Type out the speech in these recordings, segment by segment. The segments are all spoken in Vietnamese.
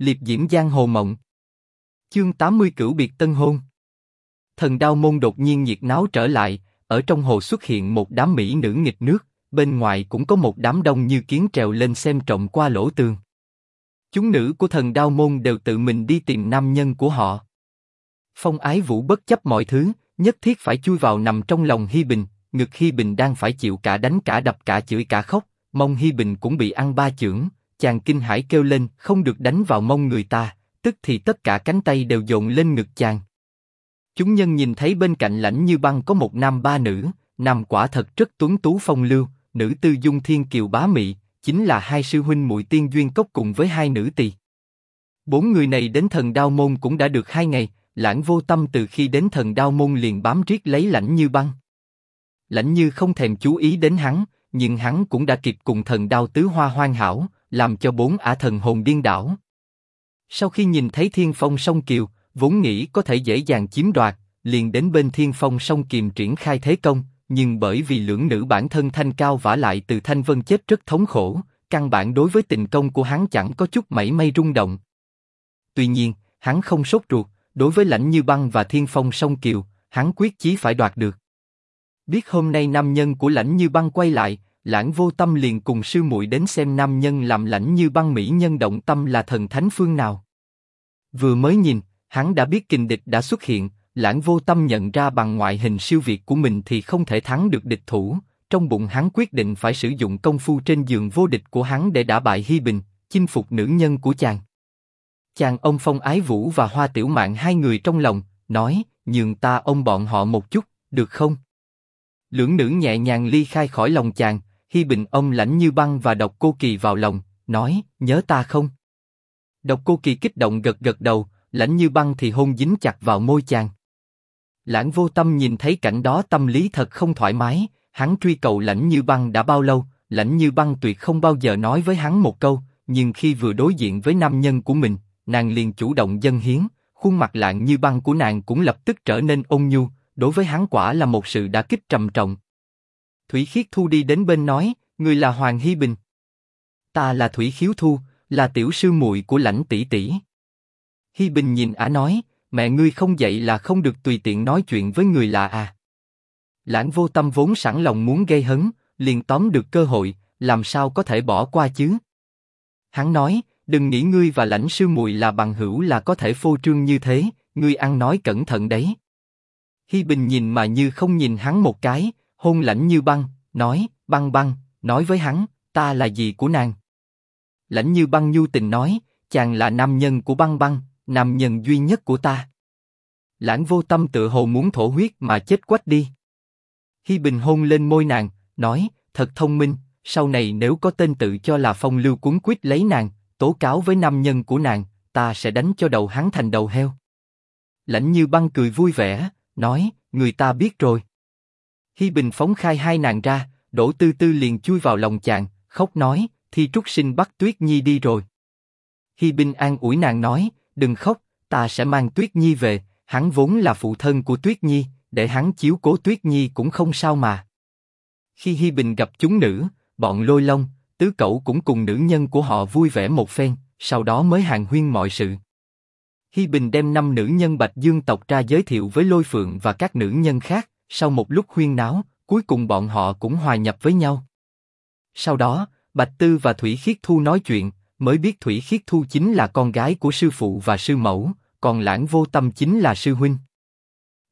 liệp diễm giang hồ mộng. Chương 80 cửu biệt tân hôn. Thần đao môn đột nhiên nhiệt náo trở lại, ở trong hồ xuất hiện một đám mỹ nữ nghịch nước, bên ngoài cũng có một đám đông như kiến trèo lên xem trọng qua lỗ tường. Chúng nữ của thần đao môn đều tự mình đi tìm nam nhân của họ. Phong Ái Vũ bất chấp mọi thứ, nhất thiết phải chui vào nằm trong lòng Hi Bình, ngực Hi Bình đang phải chịu cả đánh cả đập cả chửi cả khóc, mong Hi Bình cũng bị ăn ba chưởng, chàng kinh hãi kêu lên, không được đánh vào mông người ta, tức thì tất cả cánh tay đều dồn lên ngực chàng. Chúng nhân nhìn thấy bên cạnh lãnh như băng có một nam ba nữ, nam quả thật rất tuấn tú phong lưu, nữ tư dung thiên kiều bá mị, chính là hai sư huynh muội tiên duyên cốc cùng với hai nữ tỳ. Bốn người này đến thần đao môn cũng đã được hai ngày, lãng vô tâm từ khi đến thần đao môn liền bám riết lấy lãnh như băng. Lãnh như không thèm chú ý đến hắn, nhưng hắn cũng đã kịp cùng thần đao tứ hoa hoan hảo, làm cho bốn ả thần hồn điên đảo. Sau khi nhìn thấy thiên phong Song kiều, vốn nghĩ có thể dễ dàng chiếm đoạt, liền đến bên thiên phong Song kiềm triển khai thế công, nhưng bởi vì lưỡng nữ bản thân thanh cao vả lại từ thanh vân chết rất thống khổ, căn bản đối với tình công của hắn chẳng có chút mảy may rung động. Tuy nhiên, hắn không sốt ruột, đối với lãnh như băng và thiên phong Song kiều, hắn quyết chí phải đoạt được. Biết hôm nay nam nhân của lãnh như băng quay lại, lãng vô tâm liền cùng sư muội đến xem nam nhân làm lãnh như băng mỹ nhân động tâm là thần thánh phương nào. Vừa mới nhìn, hắn đã biết kình địch đã xuất hiện, lãng vô tâm nhận ra bằng ngoại hình siêu việt của mình thì không thể thắng được địch thủ. Trong bụng hắn quyết định phải sử dụng công phu trên giường vô địch của hắn để đả bại Hi Bình, chinh phục nữ nhân của chàng. Chàng ông Phong Ái Vũ và Hoa Tiểu Mạn hai người trong lòng, nói, nhường ta ông bọn họ một chút, được không? Lưỡng nữ nhẹ nhàng ly khai khỏi lòng chàng, Hi Bình ông lãnh như băng và độc cô kỳ vào lòng, nói, nhớ ta không? Độc cô kỳ kích động gật gật đầu, lãnh như băng thì hôn dính chặt vào môi chàng. Lãng vô tâm nhìn thấy cảnh đó tâm lý thật không thoải mái, hắn truy cầu lãnh như băng đã bao lâu, lãnh như băng tuyệt không bao giờ nói với hắn một câu, nhưng khi vừa đối diện với nam nhân của mình, nàng liền chủ động dâng hiến, khuôn mặt lạng như băng của nàng cũng lập tức trở nên ôn nhu, đối với hắn quả là một sự đả kích trầm trọng. Thủy Khiết Thu đi đến bên nói, người là Hoàng Hy Bình. Ta là Thủy Khiếu Thu, là tiểu sư muội của lãnh tỷ tỷ. Hy Bình nhìn ả nói, mẹ ngươi không dạy là không được tùy tiện nói chuyện với người lạ à. Lãng vô tâm vốn sẵn lòng muốn gây hấn, liền tóm được cơ hội, làm sao có thể bỏ qua chứ? Hắn nói, đừng nghĩ ngươi và lãnh sư muội là bằng hữu là có thể phô trương như thế, ngươi ăn nói cẩn thận đấy. Hi Bình nhìn mà như không nhìn hắn một cái, hôn lãnh như băng, nói, băng băng, nói với hắn, ta là gì của nàng. Lãnh như băng nhu tình nói, chàng là nam nhân của băng băng, nam nhân duy nhất của ta. Lãng vô tâm tự hồ muốn thổ huyết mà chết quách đi. Hi Bình hôn lên môi nàng, nói, thật thông minh, sau này nếu có tên tự cho là phong lưu cuốn quýt lấy nàng, tố cáo với nam nhân của nàng, ta sẽ đánh cho đầu hắn thành đầu heo. Lãnh như băng cười vui vẻ, nói, người ta biết rồi. Hi Bình phóng khai hai nàng ra, Đỗ Tư Tư liền chui vào lòng chàng, khóc nói, Thi Trúc Sinh bắt Tuyết Nhi đi rồi. Hi Bình an ủi nàng nói, đừng khóc, ta sẽ mang Tuyết Nhi về, hắn vốn là phụ thân của Tuyết Nhi, để hắn chiếu cố Tuyết Nhi cũng không sao mà. Khi Hi Bình gặp chúng nữ, bọn Lôi Long, Tứ cậu cũng cùng nữ nhân của họ vui vẻ một phen, sau đó mới hàng huyên mọi sự. Hi Bình đem năm nữ nhân Bạch Dương tộc ra giới thiệu với Lôi Phượng và các nữ nhân khác. Sau một lúc khuyên náo, cuối cùng bọn họ cũng hòa nhập với nhau. Sau đó, Bạch Tư và Thủy Khiết Thu nói chuyện, mới biết Thủy Khiết Thu chính là con gái của sư phụ và sư mẫu, còn Lãng Vô Tâm chính là sư huynh.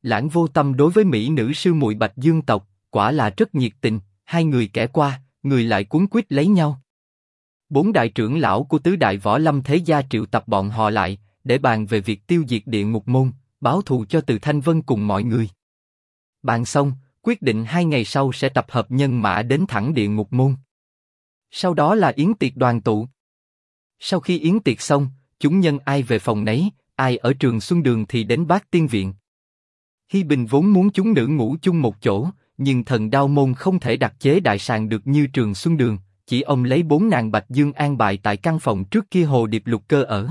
Lãng Vô Tâm đối với mỹ nữ sư muội Bạch Dương tộc, quả là rất nhiệt tình, hai người kẻ qua, người lại cuốn quýt lấy nhau. Bốn đại trưởng lão của tứ đại võ lâm thế gia triệu tập bọn họ lại, để bàn về việc tiêu diệt địa ngục môn, báo thù cho Từ Thanh Vân cùng mọi người. Bàn xong, quyết định hai ngày sau sẽ tập hợp nhân mã đến thẳng địa ngục môn. Sau đó là yến tiệc đoàn tụ. Sau khi yến tiệc xong, chúng nhân ai về phòng nấy, ai ở trường Xuân Đường thì đến bát tiên viện. Hi Bình vốn muốn chúng nữ ngủ chung một chỗ, nhưng thần đao môn không thể đặt chế đại sàng được như trường Xuân Đường, chỉ ông lấy bốn nàng Bạch Dương an bài tại căn phòng trước kia hồ điệp lục cơ ở.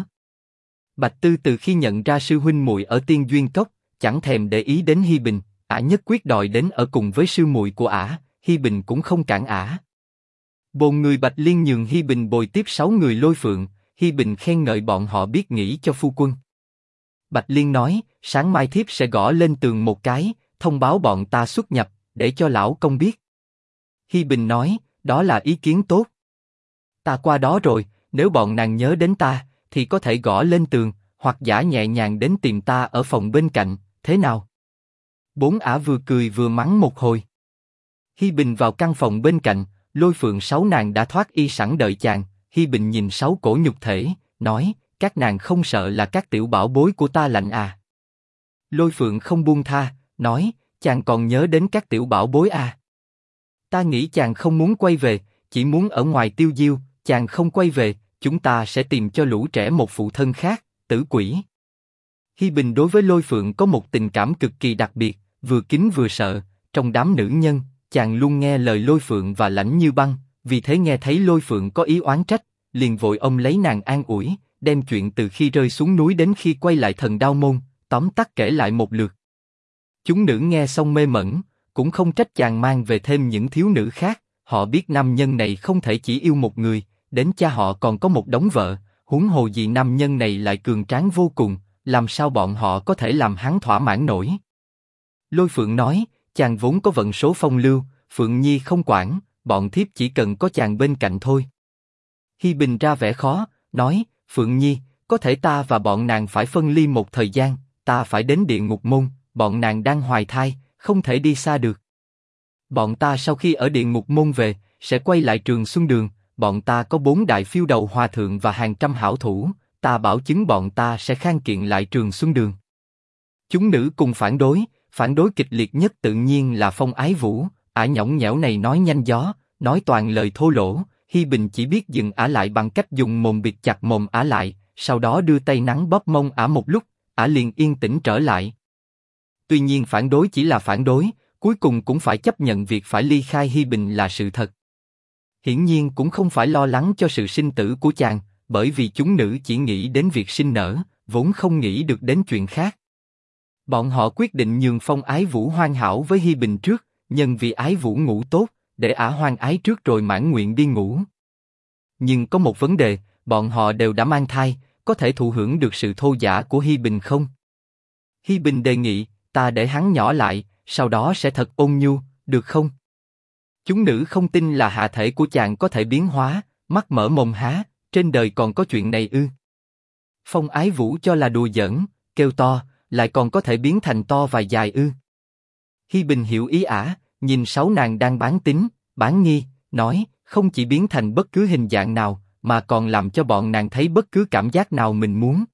Bạch Tư từ khi nhận ra sư huynh muội ở tiên duyên cốc, chẳng thèm để ý đến Hi Bình, ả nhất quyết đòi đến ở cùng với sư muội của ả, Hi Bình cũng không cản ả. Bồn người Bạch Liên nhường Hi Bình bồi tiếp sáu người lôi phượng, Hi Bình khen ngợi bọn họ biết nghĩ cho phu quân. Bạch Liên nói, sáng mai thiếp sẽ gõ lên tường một cái, thông báo bọn ta xuất nhập, để cho lão công biết. Hi Bình nói, đó là ý kiến tốt. Ta qua đó rồi, nếu bọn nàng nhớ đến ta, thì có thể gõ lên tường, hoặc giả nhẹ nhàng đến tìm ta ở phòng bên cạnh, thế nào? Bốn ả vừa cười vừa mắng một hồi. Hi Bình vào căn phòng bên cạnh, lôi phượng sáu nàng đã thoát y sẵn đợi chàng. Hi Bình nhìn sáu cổ nhục thể, nói, các nàng không sợ là các tiểu bảo bối của ta lạnh à? Lôi phượng không buông tha, nói, chàng còn nhớ đến các tiểu bảo bối à? Ta nghĩ chàng không muốn quay về, chỉ muốn ở ngoài tiêu diêu, chàng không quay về, chúng ta sẽ tìm cho lũ trẻ một phụ thân khác, tử quỷ. Hi Bình đối với Lôi Phượng có một tình cảm cực kỳ đặc biệt, vừa kính vừa sợ. Trong đám nữ nhân, chàng luôn nghe lời Lôi Phượng và lãnh như băng, vì thế nghe thấy Lôi Phượng có ý oán trách, liền vội ông lấy nàng an ủi, đem chuyện từ khi rơi xuống núi đến khi quay lại thần đao môn, tóm tắt kể lại một lượt. Chúng nữ nghe xong mê mẩn, cũng không trách chàng mang về thêm những thiếu nữ khác, họ biết nam nhân này không thể chỉ yêu một người, đến cha họ còn có một đống vợ, huống hồ gì nam nhân này lại cường tráng vô cùng, làm sao bọn họ có thể làm hắn thỏa mãn nổi? Lôi Phượng nói, chàng vốn có vận số phong lưu, Phượng Nhi không quản, bọn thiếp chỉ cần có chàng bên cạnh thôi. Hi Bình ra vẻ khó, nói, Phượng Nhi, có thể ta và bọn nàng phải phân ly một thời gian, ta phải đến địa ngục môn, bọn nàng đang hoài thai, không thể đi xa được. Bọn ta sau khi ở địa ngục môn về, sẽ quay lại trường Xuân Đường, bọn ta có bốn đại phiêu đầu hòa thượng và hàng trăm hảo thủ, ta bảo chứng bọn ta sẽ khang kiện lại trường Xuân Đường. Chúng nữ cùng phản đối, phản đối kịch liệt nhất tự nhiên là Phong Ái Vũ, ả nhõng nhẽo này nói nhanh gió, nói toàn lời thô lỗ, Hi Bình chỉ biết dừng ả lại bằng cách dùng mồm bịt chặt mồm ả lại, sau đó đưa tay nắng bóp mông ả một lúc, ả liền yên tĩnh trở lại. Tuy nhiên phản đối chỉ là phản đối, cuối cùng cũng phải chấp nhận việc phải ly khai Hi Bình là sự thật. Hiển nhiên cũng không phải lo lắng cho sự sinh tử của chàng, bởi vì chúng nữ chỉ nghĩ đến việc sinh nở, vốn không nghĩ được đến chuyện khác. Bọn họ quyết định nhường phong ái vũ hoan hảo với Hi Bình trước, nhân vì ái vũ ngủ tốt, để ả hoan ái trước rồi mãn nguyện đi ngủ. Nhưng có một vấn đề, bọn họ đều đã mang thai, có thể thụ hưởng được sự thô giả của Hi Bình không? Hi Bình đề nghị, ta để hắn nhỏ lại, sau đó sẽ thật ôn nhu, được không? Chúng nữ không tin là hạ thể của chàng có thể biến hóa, mắt mở mồm há, trên đời còn có chuyện này ư? Phong Ái Vũ cho là đùa giỡn, kêu to, lại còn có thể biến thành to và dài ư? Hi Bình hiểu ý ả, nhìn sáu nàng đang bán tính, bán nghi, nói, không chỉ biến thành bất cứ hình dạng nào, mà còn làm cho bọn nàng thấy bất cứ cảm giác nào mình muốn.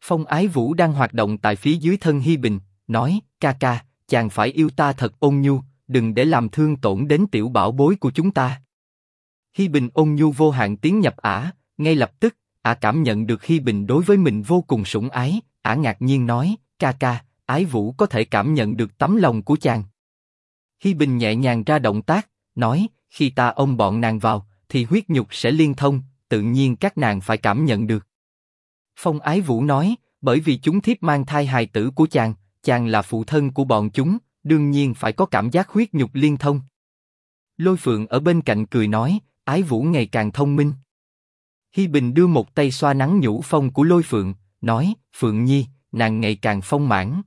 Phong Ái Vũ đang hoạt động tại phía dưới thân Hi Bình, nói, ca ca, chàng phải yêu ta thật ôn nhu, đừng để làm thương tổn đến tiểu bảo bối của chúng ta. Hi Bình ôn nhu vô hạn tiến nhập ả, ngay lập tức, ả cảm nhận được Hi Bình đối với mình vô cùng sủng ái, ả ngạc nhiên nói, ca ca, ái vũ có thể cảm nhận được tấm lòng của chàng. Hi Bình nhẹ nhàng ra động tác, nói, khi ta ôm bọn nàng vào, thì huyết nhục sẽ liên thông, tự nhiên các nàng phải cảm nhận được. Phong Ái Vũ nói, bởi vì chúng thiếp mang thai hài tử của chàng, chàng là phụ thân của bọn chúng, đương nhiên phải có cảm giác huyết nhục liên thông. Lôi Phượng ở bên cạnh cười nói, Ái Vũ ngày càng thông minh. Hi Bình đưa một tay xoa nắng nhũ phong của Lôi Phượng, nói, Phượng Nhi, nàng ngày càng phong mãn.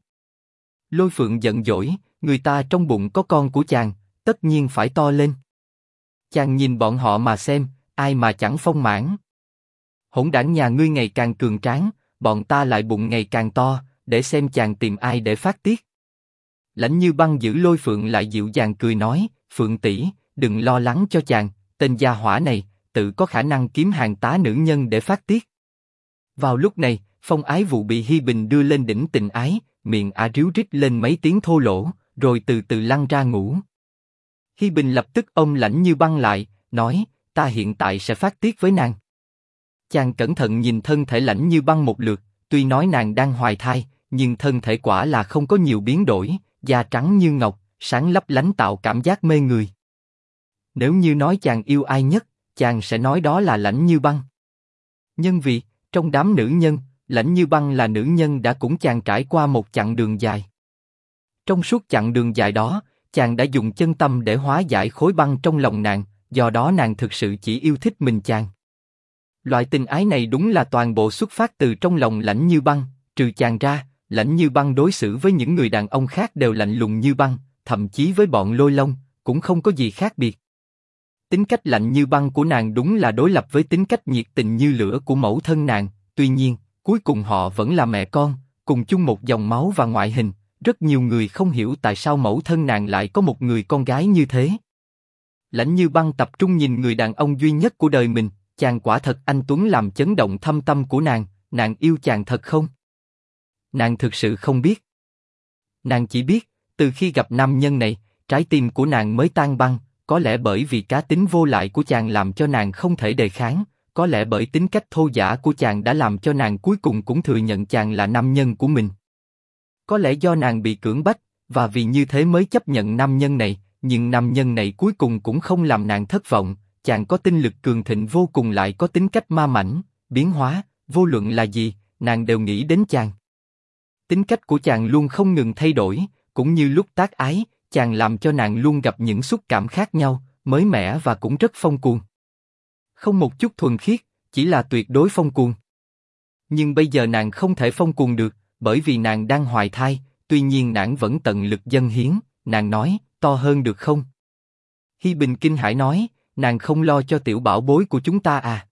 Lôi Phượng giận dỗi, người ta trong bụng có con của chàng, tất nhiên phải to lên. Chàng nhìn bọn họ mà xem, ai mà chẳng phong mãn. Hỗn đảng nhà ngươi ngày càng cường tráng, bọn ta lại bụng ngày càng to, để xem chàng tìm ai để phát tiết. Lãnh như băng giữ lôi phượng lại dịu dàng cười nói, phượng tỷ, đừng lo lắng cho chàng, tên gia hỏa này, tự có khả năng kiếm hàng tá nữ nhân để phát tiết. Vào lúc này, phong ái vụ bị Hi Bình đưa lên đỉnh tình ái, miệng ả ríu rít lên mấy tiếng thô lỗ, rồi từ từ lăn ra ngủ. Hi Bình lập tức ông lãnh như băng lại, nói, ta hiện tại sẽ phát tiết với nàng. Chàng cẩn thận nhìn thân thể lãnh như băng một lượt, tuy nói nàng đang hoài thai, nhưng thân thể quả là không có nhiều biến đổi, da trắng như ngọc, sáng lấp lánh tạo cảm giác mê người. Nếu như nói chàng yêu ai nhất, chàng sẽ nói đó là lãnh như băng. Nhân vì, trong đám nữ nhân, lãnh như băng là nữ nhân đã cũng chàng trải qua một chặng đường dài. Trong suốt chặng đường dài đó, chàng đã dùng chân tâm để hóa giải khối băng trong lòng nàng, do đó nàng thực sự chỉ yêu thích mình chàng. Loại tình ái này đúng là toàn bộ xuất phát từ trong lòng lãnh như băng, trừ chàng ra, lãnh như băng đối xử với những người đàn ông khác đều lạnh lùng như băng, thậm chí với bọn lôi long, cũng không có gì khác biệt. Tính cách lạnh như băng của nàng đúng là đối lập với tính cách nhiệt tình như lửa của mẫu thân nàng, tuy nhiên, cuối cùng họ vẫn là mẹ con, cùng chung một dòng máu và ngoại hình, rất nhiều người không hiểu tại sao mẫu thân nàng lại có một người con gái như thế. Lãnh như băng tập trung nhìn người đàn ông duy nhất của đời mình, chàng quả thật anh Tuấn làm chấn động thâm tâm của nàng, nàng yêu chàng thật không? Nàng thực sự không biết. Nàng chỉ biết, từ khi gặp nam nhân này, trái tim của nàng mới tan băng, có lẽ bởi vì cá tính vô lại của chàng làm cho nàng không thể đề kháng, có lẽ bởi tính cách thô giả của chàng đã làm cho nàng cuối cùng cũng thừa nhận chàng là nam nhân của mình. Có lẽ do nàng bị cưỡng bách, và vì như thế mới chấp nhận nam nhân này, nhưng nam nhân này cuối cùng cũng không làm nàng thất vọng, chàng có tinh lực cường thịnh vô cùng lại có tính cách ma mảnh, biến hóa, vô luận là gì, nàng đều nghĩ đến chàng. Tính cách của chàng luôn không ngừng thay đổi, cũng như lúc tác ái, chàng làm cho nàng luôn gặp những xúc cảm khác nhau, mới mẻ và cũng rất phong cuồng. Không một chút thuần khiết, chỉ là tuyệt đối phong cuồng. Nhưng bây giờ nàng không thể phong cuồng được, bởi vì nàng đang hoài thai, tuy nhiên nàng vẫn tận lực dân hiến, nàng nói, to hơn được không? Hi Bình kinh hải nói, nàng không lo cho tiểu bảo bối của chúng ta à?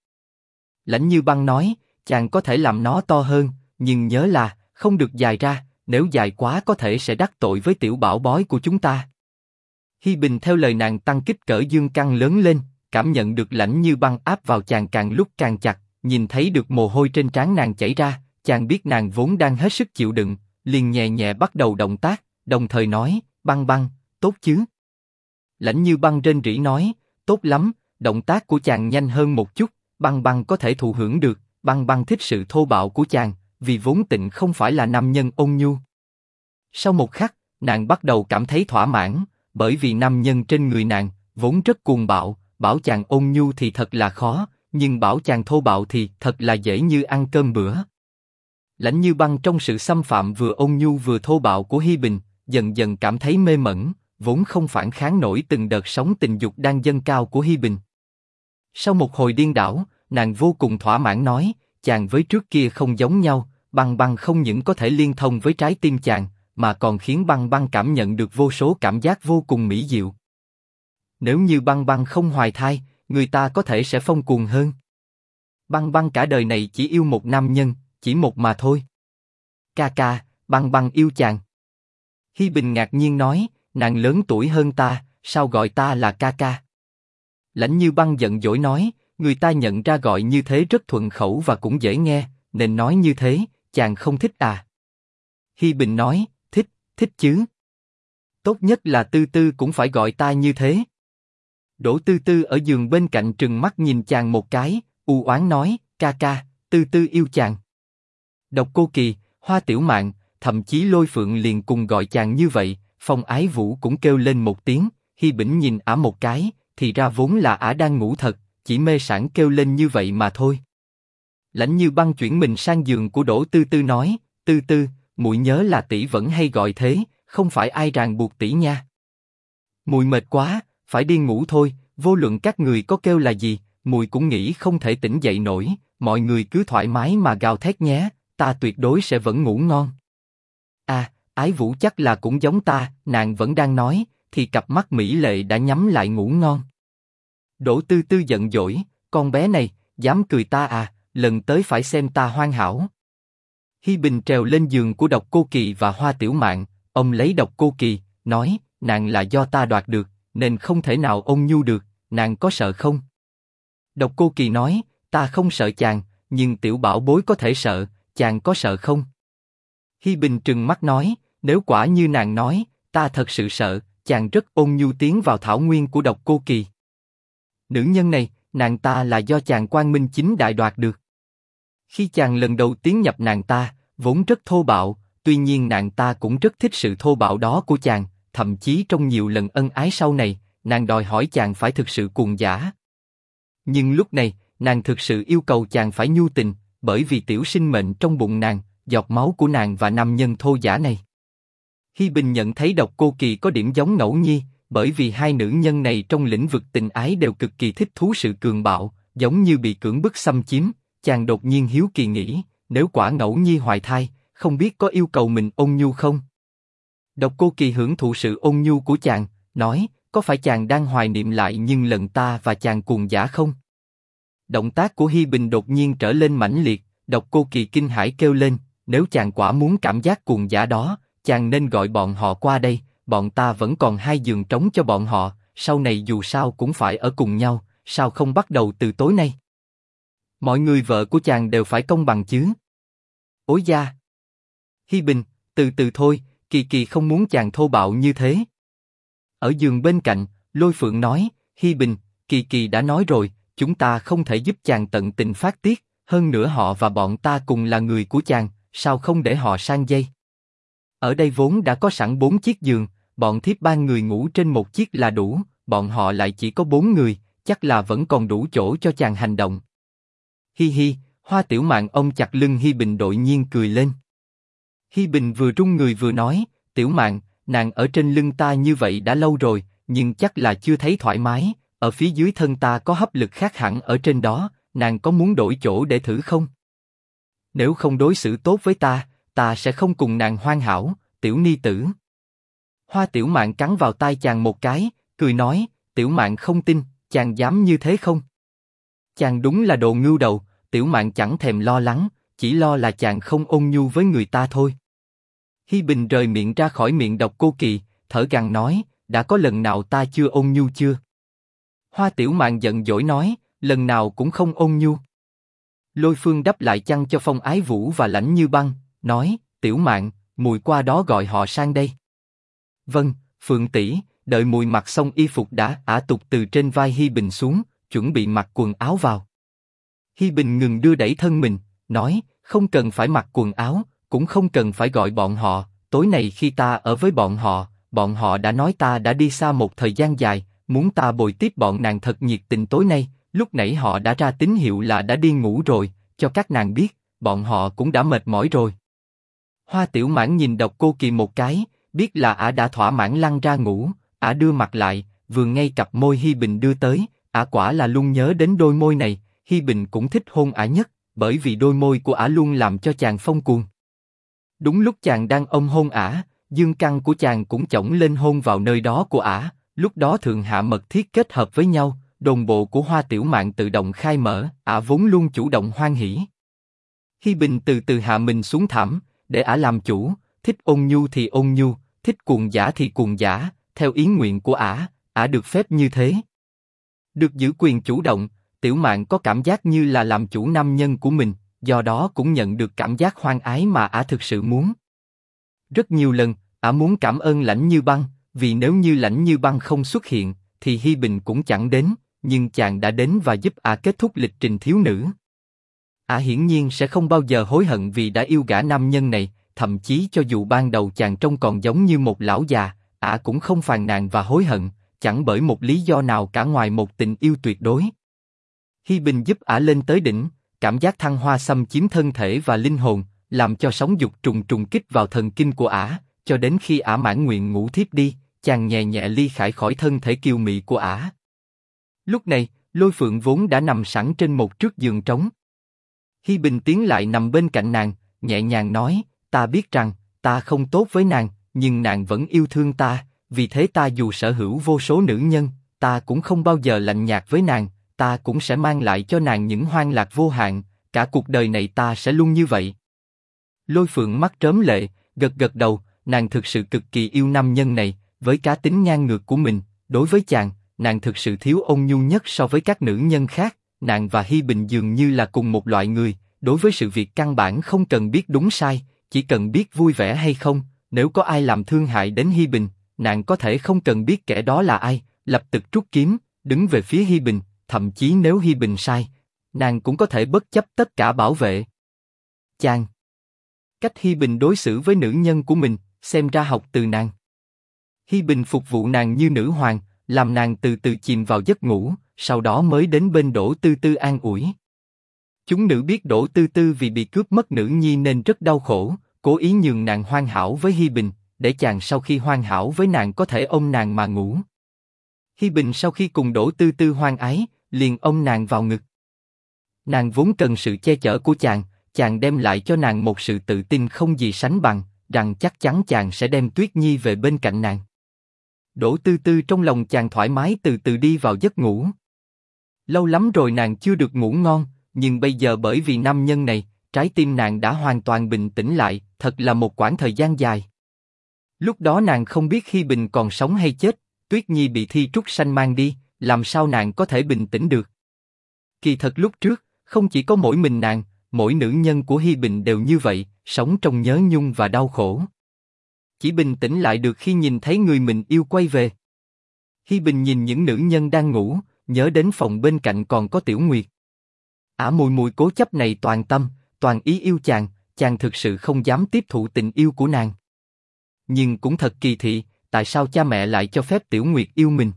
Lãnh Như Băng nói, chàng có thể làm nó to hơn, nhưng nhớ là không được dài ra, nếu dài quá có thể sẽ đắc tội với tiểu bảo bối của chúng ta. Hi Bình theo lời nàng tăng kích cỡ dương căng lớn lên, cảm nhận được lạnh như băng áp vào chàng càng lúc càng chặt, nhìn thấy được mồ hôi trên trán nàng chảy ra, chàng biết nàng vốn đang hết sức chịu đựng, liền nhẹ nhẹ bắt đầu động tác, đồng thời nói, băng băng, tốt chứ? Lãnh như băng trên rỉ nói, tốt lắm, động tác của chàng nhanh hơn một chút, băng băng có thể thụ hưởng được, băng băng thích sự thô bạo của chàng, vì vốn tịnh không phải là nam nhân ôn nhu. Sau một khắc, nàng bắt đầu cảm thấy thỏa mãn, bởi vì nam nhân trên người nàng vốn rất cuồng bạo, bảo chàng ôn nhu thì thật là khó, nhưng bảo chàng thô bạo thì thật là dễ như ăn cơm bữa. Lãnh như băng trong sự xâm phạm vừa ôn nhu vừa thô bạo của Hi Bình, dần dần cảm thấy mê mẩn, vốn không phản kháng nổi từng đợt sóng tình dục đang dâng cao của Hi Bình. Sau một hồi điên đảo, nàng vô cùng thỏa mãn nói, chàng với trước kia không giống nhau, băng băng không những có thể liên thông với trái tim chàng, mà còn khiến băng băng cảm nhận được vô số cảm giác vô cùng mỹ diệu. Nếu như băng băng không hoài thai, người ta có thể sẽ phong cuồng hơn. Băng băng cả đời này chỉ yêu một nam nhân, chỉ một mà thôi. Ca ca, băng băng yêu chàng. Hi Bình ngạc nhiên nói, nàng lớn tuổi hơn ta, sao gọi ta là ca ca? Lãnh Như Băng giận dỗi nói, người ta nhận ra gọi như thế rất thuận khẩu và cũng dễ nghe, nên nói như thế, chàng không thích à? Hi Bình nói, thích, thích chứ. Tốt nhất là Tư Tư cũng phải gọi ta như thế. Đỗ Tư Tư ở giường bên cạnh trừng mắt nhìn chàng một cái, u oán nói, ca ca, Tư Tư yêu chàng. Độc Cô Kỳ, Hoa Tiểu Mạn, thậm chí Lôi Phượng liền cùng gọi chàng như vậy, Phong Ái Vũ cũng kêu lên một tiếng, Hi Bỉnh nhìn ả một cái, thì ra vốn là ả đang ngủ thật, chỉ mê sản kêu lên như vậy mà thôi. Lãnh Như Băng chuyển mình sang giường của Đỗ Tư Tư nói, Tư Tư, muội nhớ là tỷ vẫn hay gọi thế, không phải ai ràng buộc tỷ nha. Muội mệt quá, phải đi ngủ thôi. Vô luận các người có kêu là gì, muội cũng nghĩ không thể tỉnh dậy nổi. Mọi người cứ thoải mái mà gào thét nhé, ta tuyệt đối sẽ vẫn ngủ ngon. À, Ái Vũ chắc là cũng giống ta, nàng vẫn đang nói, thì cặp mắt mỹ lệ đã nhắm lại ngủ ngon. Đỗ Tư Tư giận dỗi, con bé này, dám cười ta à, lần tới phải xem ta hoan hảo. Hi Bình trèo lên giường của Độc Cô Kỳ và Hoa Tiểu Mạn, ông lấy Độc Cô Kỳ, nói, nàng là do ta đoạt được, nên không thể nào ôn nhu được, nàng có sợ không? Độc Cô Kỳ nói, ta không sợ chàng, nhưng Tiểu Bảo Bối có thể sợ, chàng có sợ không? Hi Bình trừng mắt nói, nếu quả như nàng nói, ta thật sự sợ, chàng rất ôn nhu tiến vào thảo nguyên của Độc Cô Kỳ. Nữ nhân này, nàng ta là do chàng Quang Minh chính đại đoạt được. Khi chàng lần đầu tiến nhập nàng ta, vốn rất thô bạo, tuy nhiên nàng ta cũng rất thích sự thô bạo đó của chàng, thậm chí trong nhiều lần ân ái sau này, nàng đòi hỏi chàng phải thực sự cuồng giả. Nhưng lúc này, nàng thực sự yêu cầu chàng phải nhu tình, bởi vì tiểu sinh mệnh trong bụng nàng, giọt máu của nàng và nam nhân thô giả này. Hi Bình nhận thấy độc cô kỳ có điểm giống ngẫu nhi, bởi vì hai nữ nhân này trong lĩnh vực tình ái đều cực kỳ thích thú sự cường bạo, giống như bị cưỡng bức xâm chiếm, chàng đột nhiên hiếu kỳ nghĩ, nếu quả ngẫu nhi hoài thai, không biết có yêu cầu mình ôn nhu không? Độc Cô Kỳ hưởng thụ sự ôn nhu của chàng, nói, có phải chàng đang hoài niệm lại nhưng lần ta và chàng cuồng giả không? Động tác của Hi Bình đột nhiên trở lên mãnh liệt, Độc Cô Kỳ kinh hãi kêu lên, nếu chàng quả muốn cảm giác cuồng giả đó, chàng nên gọi bọn họ qua đây, bọn ta vẫn còn hai giường trống cho bọn họ, sau này dù sao cũng phải ở cùng nhau, sao không bắt đầu từ tối nay? Mọi người vợ của chàng đều phải công bằng chứ? Ối gia! Hi Bình, từ từ thôi, Kỳ Kỳ không muốn chàng thô bạo như thế. Ở giường bên cạnh, Lôi Phượng nói, Hi Bình, Kỳ Kỳ đã nói rồi, chúng ta không thể giúp chàng tận tình phát tiết, hơn nữa họ và bọn ta cùng là người của chàng, sao không để họ sang dây? Ở đây vốn đã có sẵn bốn chiếc giường, bọn thiếp ba người ngủ trên một chiếc là đủ, bọn họ lại chỉ có bốn người, chắc là vẫn còn đủ chỗ cho chàng hành động. Hi hi, Hoa Tiểu Mạn ông chặt lưng Hi Bình đội nhiên cười lên. Hi Bình vừa rung người vừa nói, Tiểu Mạn, nàng ở trên lưng ta như vậy đã lâu rồi, nhưng chắc là chưa thấy thoải mái. Ở phía dưới thân ta có hấp lực khác hẳn ở trên đó, nàng có muốn đổi chỗ để thử không? Nếu không đối xử tốt với ta, ta sẽ không cùng nàng hoan hảo, tiểu ni tử. Hoa tiểu mạn cắn vào tai chàng một cái, cười nói, tiểu mạn không tin, chàng dám như thế không? Chàng đúng là đồ ngưu đầu, tiểu mạn chẳng thèm lo lắng, chỉ lo là chàng không ôn nhu với người ta thôi. Hi Bình rời miệng ra khỏi miệng độc cô kỳ, thở gằn nói, đã có lần nào ta chưa ôn nhu chưa? Hoa Tiểu Mạn giận dỗi nói, lần nào cũng không ôn nhu. Lôi Phương đắp lại chăn cho Phong Ái Vũ và Lãnh Như Băng, nói, Tiểu Mạn, mùi qua đó gọi họ sang đây. Vâng, Phượng tỷ, đợi mùi mặc xong y phục đã ả tục từ trên vai Hi Bình xuống, chuẩn bị mặc quần áo vào. Hi Bình ngừng đưa đẩy thân mình, nói, không cần phải mặc quần áo, cũng không cần phải gọi bọn họ. Tối nay khi ta ở với bọn họ, bọn họ đã nói ta đã đi xa một thời gian dài, muốn ta bồi tiếp bọn nàng thật nhiệt tình tối nay. Lúc nãy họ đã ra tín hiệu là đã đi ngủ rồi, cho các nàng biết, bọn họ cũng đã mệt mỏi rồi. Hoa Tiểu Mãn nhìn độc cô kỳ một cái, biết là ả đã thỏa mãn lăn ra ngủ, ả đưa mặt lại, vừa ngay cặp môi Hi Bình đưa tới, ả quả là luôn nhớ đến đôi môi này, Hi Bình cũng thích hôn ả nhất, bởi vì đôi môi của ả luôn làm cho chàng phong cuồng. Đúng lúc chàng đang ôm hôn ả, dương căn của chàng cũng chổng lên hôn vào nơi đó của ả, lúc đó thượng hạ mật thiết kết hợp với nhau, đồng bộ của hoa tiểu mạng tự động khai mở, ả vốn luôn chủ động hoan hỉ. Hi Bình từ từ hạ mình xuống thảm, để ả làm chủ, thích ôn nhu thì ôn nhu, thích cuồng giả thì cuồng giả, theo ý nguyện của ả, ả được phép như thế. Được giữ quyền chủ động, tiểu mạng có cảm giác như là làm chủ nam nhân của mình, do đó cũng nhận được cảm giác hoan ái mà ả thực sự muốn. Rất nhiều lần, ả muốn cảm ơn lãnh như băng, vì nếu như lãnh như băng không xuất hiện, thì Hi Bình cũng chẳng đến, nhưng chàng đã đến và giúp ả kết thúc lịch trình thiếu nữ. Ả hiển nhiên sẽ không bao giờ hối hận vì đã yêu gã nam nhân này, thậm chí cho dù ban đầu chàng trông còn giống như một lão già, ả cũng không phàn nàn và hối hận, chẳng bởi một lý do nào cả ngoài một tình yêu tuyệt đối. Hi Bình giúp ả lên tới đỉnh, cảm giác thăng hoa xâm chiếm thân thể và linh hồn, làm cho sóng dục trùng trùng kích vào thần kinh của ả, cho đến khi ả mãn nguyện ngủ thiếp đi, chàng nhẹ nhẹ ly khải khỏi thân thể kiều mị của ả. Lúc này, Lôi Phượng vốn đã nằm sẵn trên một trước giường trống. Hi Bình tiến lại nằm bên cạnh nàng, nhẹ nhàng nói, ta biết rằng ta không tốt với nàng, nhưng nàng vẫn yêu thương ta, vì thế ta dù sở hữu vô số nữ nhân, ta cũng không bao giờ lạnh nhạt với nàng, ta cũng sẽ mang lại cho nàng những hoang lạc vô hạn, cả cuộc đời này ta sẽ luôn như vậy. Lôi Phượng mắt trớm lệ, gật gật đầu, nàng thực sự cực kỳ yêu nam nhân này, với cá tính ngang ngược của mình, đối với chàng, nàng thực sự thiếu ôn nhu nhất so với các nữ nhân khác. Nàng và Hi Bình dường như là cùng một loại người, đối với sự việc căn bản không cần biết đúng sai, chỉ cần biết vui vẻ hay không. Nếu có ai làm thương hại đến Hi Bình, nàng có thể không cần biết kẻ đó là ai, lập tức rút kiếm, đứng về phía Hi Bình, thậm chí nếu Hi Bình sai, nàng cũng có thể bất chấp tất cả bảo vệ. Chàng, cách Hi Bình đối xử với nữ nhân của mình, xem ra học từ nàng. Hi Bình phục vụ nàng như nữ hoàng, làm nàng từ từ chìm vào giấc ngủ, sau đó mới đến bên Đỗ Tư Tư an ủi. Chúng nữ biết Đỗ Tư Tư vì bị cướp mất nữ nhi nên rất đau khổ, cố ý nhường nàng hoan hảo với Hi Bình, để chàng sau khi hoan hảo với nàng có thể ôm nàng mà ngủ. Hi Bình sau khi cùng Đỗ Tư Tư hoan ái, liền ôm nàng vào ngực. Nàng vốn cần sự che chở của chàng, chàng đem lại cho nàng một sự tự tin không gì sánh bằng, rằng chắc chắn chàng sẽ đem Tuyết Nhi về bên cạnh nàng. Đỗ Tư Tư trong lòng chàng thoải mái từ từ đi vào giấc ngủ. Lâu lắm rồi nàng chưa được ngủ ngon, nhưng bây giờ bởi vì nam nhân này, trái tim nàng đã hoàn toàn bình tĩnh lại, thật là một quãng thời gian dài. Lúc đó nàng không biết khi Bình còn sống hay chết, Tuyết Nhi bị Thi Trúc Sanh mang đi, làm sao nàng có thể bình tĩnh được? Kỳ thật lúc trước, không chỉ có mỗi mình nàng, mỗi nữ nhân của Hi Bình đều như vậy, sống trong nhớ nhung và đau khổ. Chỉ bình tĩnh lại được khi nhìn thấy người mình yêu quay về. Hi Bình nhìn những nữ nhân đang ngủ, nhớ đến phòng bên cạnh còn có Tiểu Nguyệt. Ả mùi mùi cố chấp này toàn tâm, toàn ý yêu chàng, chàng thực sự không dám tiếp thụ tình yêu của nàng. Nhưng cũng thật kỳ thị, tại sao cha mẹ lại cho phép Tiểu Nguyệt yêu mình?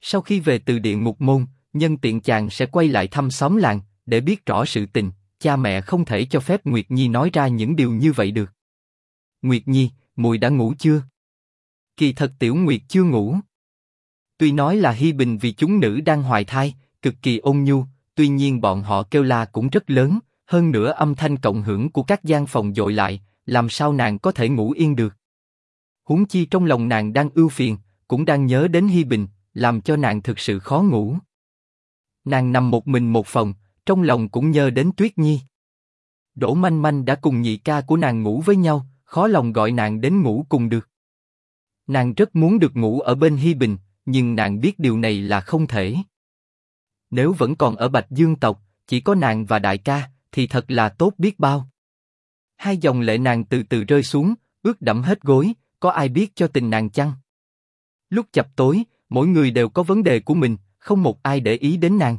Sau khi về từ điện mục môn, nhân tiện chàng sẽ quay lại thăm xóm làng, để biết rõ sự tình, cha mẹ không thể cho phép Nguyệt Nhi nói ra những điều như vậy được. Nguyệt Nhi, mùi đã ngủ chưa? Kỳ thật Tiểu Nguyệt chưa ngủ. Tuy nói là Hi Bình vì chúng nữ đang hoài thai, cực kỳ ôn nhu, tuy nhiên bọn họ kêu la cũng rất lớn, hơn nữa âm thanh cộng hưởng của các gian phòng dội lại, làm sao nàng có thể ngủ yên được? Huống chi trong lòng nàng đang ưu phiền, cũng đang nhớ đến Hi Bình, làm cho nàng thực sự khó ngủ. Nàng nằm một mình một phòng, trong lòng cũng nhớ đến Tuyết Nhi. Đỗ Manh Manh đã cùng nhị ca của nàng ngủ với nhau, khó lòng gọi nàng đến ngủ cùng được. Nàng rất muốn được ngủ ở bên Hi Bình, nhưng nàng biết điều này là không thể. Nếu vẫn còn ở Bạch Dương tộc, chỉ có nàng và đại ca, thì thật là tốt biết bao. Hai dòng lệ nàng từ từ rơi xuống, ướt đẫm hết gối, có ai biết cho tình nàng chăng? Lúc chập tối, mỗi người đều có vấn đề của mình, không một ai để ý đến nàng.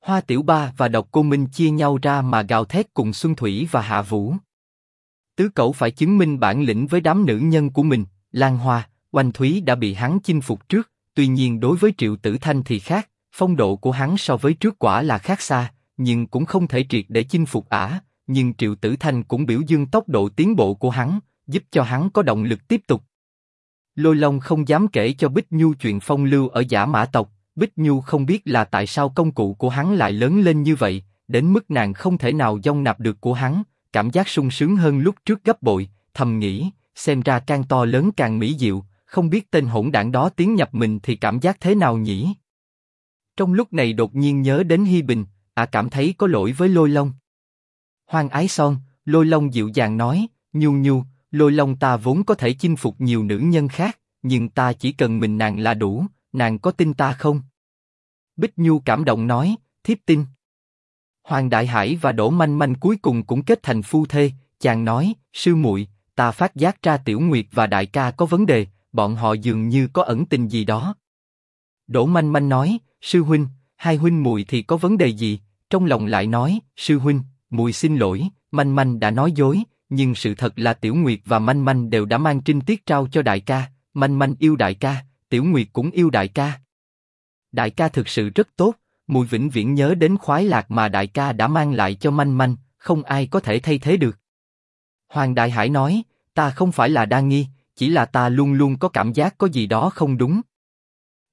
Hoa Tiểu Ba và Độc Cô Minh chia nhau ra mà gào thét cùng Xuân Thủy và Hạ Vũ. Tứ Cẩu phải chứng minh bản lĩnh với đám nữ nhân của mình, Lan Hoa, Oanh Thúy đã bị hắn chinh phục trước, tuy nhiên đối với Triệu Tử Thanh thì khác, phong độ của hắn so với trước quả là khác xa, nhưng cũng không thể triệt để chinh phục ả. Nhưng Triệu Tử Thanh cũng biểu dương tốc độ tiến bộ của hắn, giúp cho hắn có động lực tiếp tục. Lôi Long không dám kể cho Bích Nhu chuyện phong lưu ở giả mã tộc, Bích Nhu không biết là tại sao công cụ của hắn lại lớn lên như vậy, đến mức nàng không thể nào dông nạp được của hắn, cảm giác sung sướng hơn lúc trước gấp bội, thầm nghĩ, xem ra càng to lớn càng mỹ diệu, không biết tên hỗn đảng đó tiến nhập mình thì cảm giác thế nào nhỉ? Trong lúc này đột nhiên nhớ đến Hi Bình, à cảm thấy có lỗi với Lôi Long. Hoang ái son, Lôi Long dịu dàng nói, nhu nhu, Lôi Long ta vốn có thể chinh phục nhiều nữ nhân khác, nhưng ta chỉ cần mình nàng là đủ, nàng có tin ta không? Bích Nhu cảm động nói, thiếp tin. Hoàng Đại Hải và Đỗ Manh Manh cuối cùng cũng kết thành phu thê, chàng nói, sư muội, ta phát giác ra Tiểu Nguyệt và Đại ca có vấn đề, bọn họ dường như có ẩn tình gì đó. Đỗ Manh Manh nói, sư huynh, hai huynh muội thì có vấn đề gì? Trong lòng lại nói, sư huynh, muội xin lỗi, Manh Manh đã nói dối, nhưng sự thật là Tiểu Nguyệt và Manh Manh đều đã mang trinh tiết trao cho đại ca, Manh Manh yêu đại ca, Tiểu Nguyệt cũng yêu đại ca. Đại ca thực sự rất tốt, mùi vĩnh viễn nhớ đến khoái lạc mà đại ca đã mang lại cho Manh Manh, không ai có thể thay thế được. Hoàng Đại Hải nói, ta không phải là đa nghi, chỉ là ta luôn luôn có cảm giác có gì đó không đúng.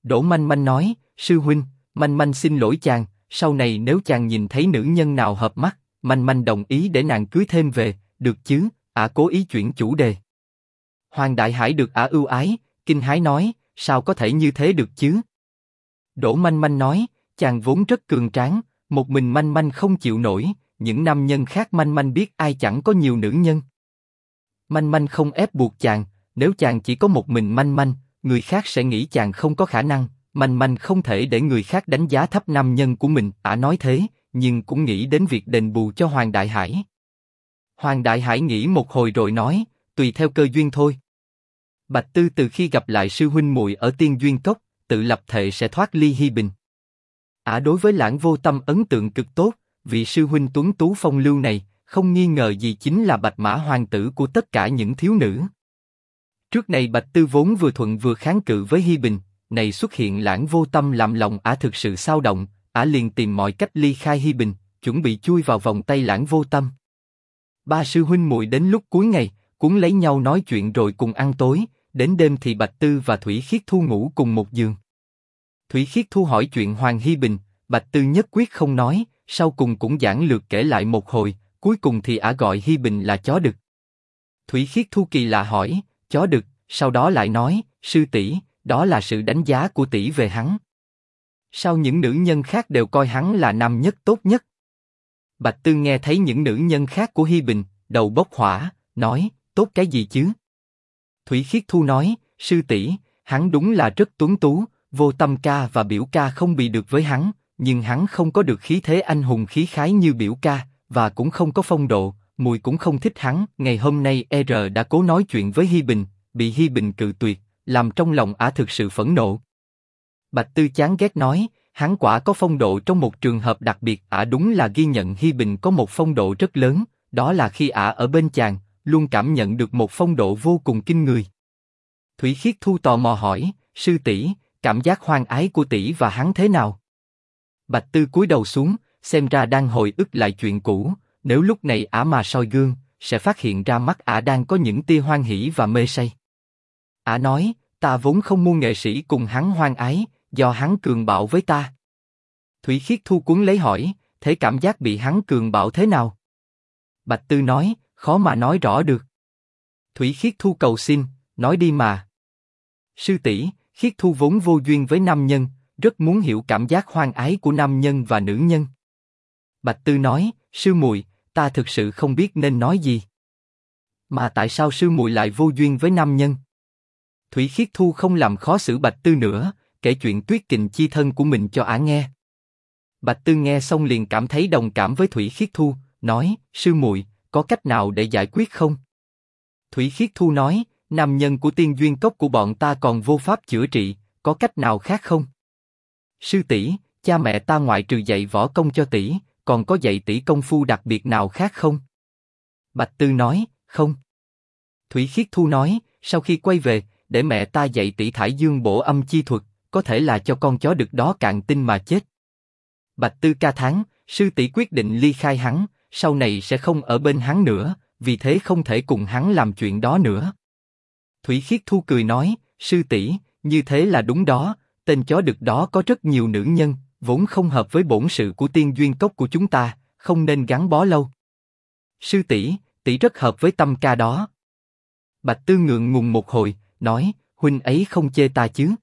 Đỗ Manh Manh nói, sư huynh, Manh Manh xin lỗi chàng, sau này nếu chàng nhìn thấy nữ nhân nào hợp mắt, Manh Manh đồng ý để nàng cưới thêm về, được chứ? Ả cố ý chuyển chủ đề. Hoàng Đại Hải được Ả ưu ái, kinh hái nói, sao có thể như thế được chứ? Đỗ Manh Manh nói, chàng vốn rất cường tráng, một mình Manh Manh không chịu nổi, những nam nhân khác Manh Manh biết ai chẳng có nhiều nữ nhân. Manh Manh không ép buộc chàng, nếu chàng chỉ có một mình Manh Manh, người khác sẽ nghĩ chàng không có khả năng. Manh Manh không thể để người khác đánh giá thấp nam nhân của mình. Ả nói thế, nhưng cũng nghĩ đến việc đền bù cho Hoàng Đại Hải. Hoàng Đại Hải nghĩ một hồi rồi nói, tùy theo cơ duyên thôi. Bạch Tư từ khi gặp lại sư huynh muội ở Tiên Duyên Cốc, tự lập thể sẽ thoát ly hy bình. Ả đối với lãng vô tâm ấn tượng cực tốt, vị sư huynh tuấn tú phong lưu này, không nghi ngờ gì chính là bạch mã hoàng tử của tất cả những thiếu nữ. Trước này Bạch Tư vốn vừa thuận vừa kháng cự với Hi Bình, này xuất hiện lãng vô tâm làm lòng Ả thực sự sao động, Ả liền tìm mọi cách ly khai Hi Bình, chuẩn bị chui vào vòng tay lãng vô tâm. Ba sư huynh muội đến lúc cuối ngày, cuốn lấy nhau nói chuyện rồi cùng ăn tối, đến đêm thì Bạch Tư và Thủy Khiết Thu ngủ cùng một giường. Thủy Khiết Thu hỏi chuyện Hoàng hi Bình, Bạch Tư nhất quyết không nói, sau cùng cũng giảng lược kể lại một hồi, cuối cùng thì ả gọi Hi Bình là chó đực. Thủy Khiết Thu kỳ lạ hỏi, chó đực, sau đó lại nói, sư tỷ, đó là sự đánh giá của tỷ về hắn. Sao những nữ nhân khác đều coi hắn là nam nhất tốt nhất? Bạch Tư nghe thấy những nữ nhân khác của Hi Bình, đầu bốc hỏa, nói, tốt cái gì chứ? Thủy Khiết Thu nói, sư tỷ, hắn đúng là rất tuấn tú, vô tâm ca và biểu ca không bị được với hắn, nhưng hắn không có được khí thế anh hùng khí khái như biểu ca, và cũng không có phong độ, mùi cũng không thích hắn. Ngày hôm nay Er đã cố nói chuyện với Hi Bình, bị Hi Bình cự tuyệt, làm trong lòng ả thực sự phẫn nộ. Bạch Tư chán ghét nói, hắn quả có phong độ trong một trường hợp đặc biệt, ả đúng là ghi nhận Hi Bình có một phong độ rất lớn, đó là khi ả ở bên chàng, luôn cảm nhận được một phong độ vô cùng kinh người. Thủy Khiết Thu tò mò hỏi, sư tỷ, cảm giác hoang ái của tỷ và hắn thế nào? Bạch Tư cúi đầu xuống, xem ra đang hồi ức lại chuyện cũ. Nếu lúc này ả mà soi gương, sẽ phát hiện ra mắt ả đang có những tia hoan hỉ và mê say. Ả nói, ta vốn không muốn nghệ sĩ cùng hắn hoan ái, do hắn cường bạo với ta. Thủy Khiết Thu cuốn lấy hỏi, thế cảm giác bị hắn cường bạo thế nào? Bạch Tư nói, khó mà nói rõ được. Thủy Khiết Thu cầu xin, nói đi mà. Sư tỷ, Khiết Thu vốn vô duyên với nam nhân, rất muốn hiểu cảm giác hoang ái của nam nhân và nữ nhân. Bạch Tư nói, sư muội, ta thực sự không biết nên nói gì. Mà tại sao sư muội lại vô duyên với nam nhân? Thủy Khiết Thu không làm khó xử Bạch Tư nữa, kể chuyện tuyết kình chi thân của mình cho ả nghe. Bạch Tư nghe xong liền cảm thấy đồng cảm với Thủy Khiết Thu, nói, sư muội, có cách nào để giải quyết không? Thủy Khiết Thu nói, nam nhân của tiên duyên cốc của bọn ta còn vô pháp chữa trị, có cách nào khác không? Sư tỷ, cha mẹ ta ngoại trừ dạy võ công cho tỷ, còn có dạy tỷ công phu đặc biệt nào khác không? Bạch Tư nói, không. Thủy Khiết Thu nói, sau khi quay về, để mẹ ta dạy tỷ thải dương bổ âm chi thuật, có thể là cho con chó được đó cạn tinh mà chết. Bạch Tư ca tháng, sư tỷ quyết định ly khai hắn, sau này sẽ không ở bên hắn nữa, vì thế không thể cùng hắn làm chuyện đó nữa. Thủy Khiết Thu cười nói, sư tỷ, như thế là đúng đó, tên chó đực đó có rất nhiều nữ nhân, vốn không hợp với bổn sự của tiên duyên cốc của chúng ta, không nên gắn bó lâu. Sư tỷ, tỷ rất hợp với tâm ca đó. Bạch Tư ngượng ngùng một hồi, nói, huynh ấy không chê ta chứ?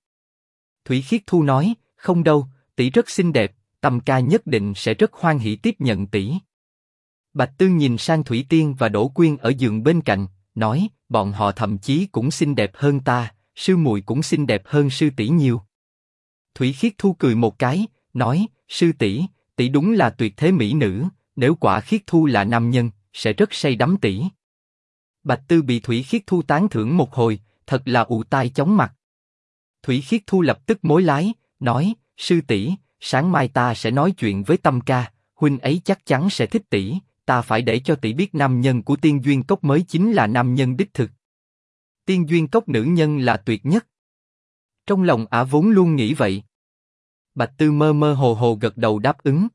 Thủy Khiết Thu nói, không đâu, tỷ rất xinh đẹp, tâm ca nhất định sẽ rất hoan hỷ tiếp nhận tỷ. Bạch Tư nhìn sang Thủy Tiên và Đỗ Quyên ở giường bên cạnh, nói, bọn họ thậm chí cũng xinh đẹp hơn ta, sư muội cũng xinh đẹp hơn sư tỷ nhiều. Thủy Khiết Thu cười một cái, nói, sư tỷ, tỷ đúng là tuyệt thế mỹ nữ, nếu quả Khiết Thu là nam nhân, sẽ rất say đắm tỷ. Bạch Tư bị Thủy Khiết Thu tán thưởng một hồi, thật là ụ tai chóng mặt. Thủy Khiết Thu lập tức mối lái, nói, sư tỷ, sáng mai ta sẽ nói chuyện với Tâm Ca, huynh ấy chắc chắn sẽ thích tỷ, ta phải để cho tỷ biết nam nhân của Tiên Duyên Cốc mới chính là nam nhân đích thực. Tiên Duyên Cốc nữ nhân là tuyệt nhất. Trong lòng ả vốn luôn nghĩ vậy. Bạch Tư mơ mơ hồ hồ gật đầu đáp ứng.